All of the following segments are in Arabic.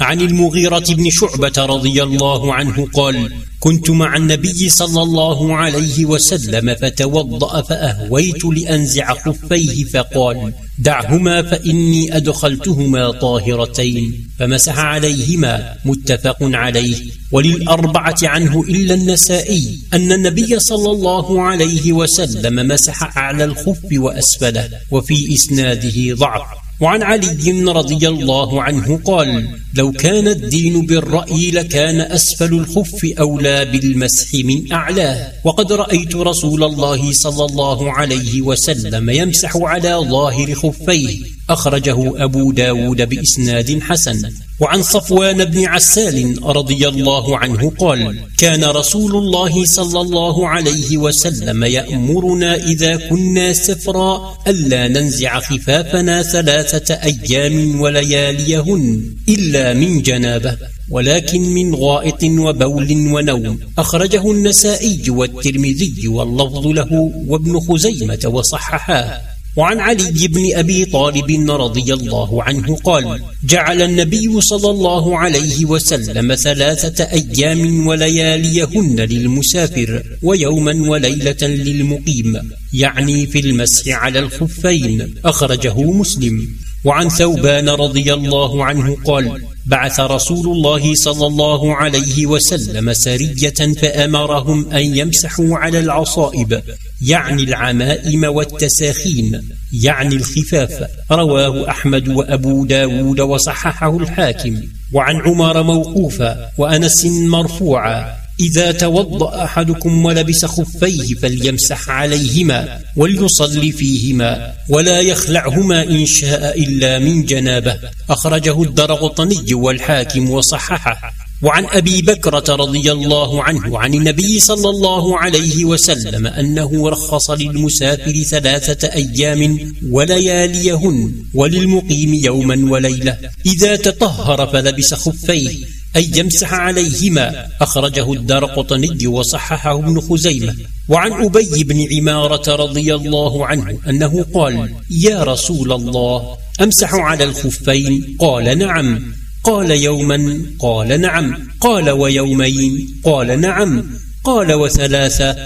عن المغيرة بن شعبة رضي الله عنه قال كنت مع النبي صلى الله عليه وسلم فتوضأ فأهويت لأنزع خفيه فقال دعهما فإني أدخلتهما طاهرتين فمسح عليهما متفق عليه وللأربعة عنه إلا النسائي أن النبي صلى الله عليه وسلم مسح أعلى الخف وأسفله وفي إسناده ضعف. وعن علي رضي الله عنه قال لو كان الدين بالرأي لكان أسفل الخف أولى بالمسح من أعلاه وقد رأيت رسول الله صلى الله عليه وسلم يمسح على ظاهر خفيه. أخرجه أبو داود بإسناد حسن. وعن صفوان بن عسال رضي الله عنه قال كان رسول الله صلى الله عليه وسلم يأمرنا إذا كنا سفرا ألا ننزع خفافنا ثلاثة أيام ولياليهن إلا من جنابة ولكن من غائط وبول ونوم. أخرجه النسائي والترمذي واللفظ له وابن خزيمة وصححاه وعن علي بن أبي طالب رضي الله عنه قال جعل النبي صلى الله عليه وسلم ثلاثة أيام ولياليهن للمسافر ويوما وليلة للمقيم يعني في المسح على الخفين أخرجه مسلم. وعن ثوبان رضي الله عنه قال بعث رسول الله صلى الله عليه وسلم سرية فأمرهم أن يمسحوا على العصائب يعني العمائم والتساخين يعني الخفاف. رواه أحمد وأبو داود وصححه الحاكم. وعن عمر موقوفا وأنس مرفوعا إذا توضأ أحدكم ولبس خفيه فليمسح عليهما وليصلي فيهما ولا يخلعهما إن شاء إلا من جنابه. أخرجه الدرغطني والحاكم وصححه. وعن أبي بكرة رضي الله عنه عن النبي صلى الله عليه وسلم أنه رخص للمسافر ثلاثة أيام ولياليهن وللمقيم يوما وليلة. إذا تطهر فلبس خفيه أي يمسح عليهما. أخرجه الدار قطني وصححه ابن خزيمة. وعن أبي بن عمارة رضي الله عنه أنه قال يا رسول الله أمسح على الخفين؟ قال نعم. قال يوما قال نعم. قال ويومين قال نعم. قال وثلاثة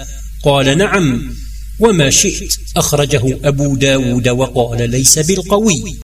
قال نعم. وما شئت أخرجه أبو داود وقال ليس بالقوي.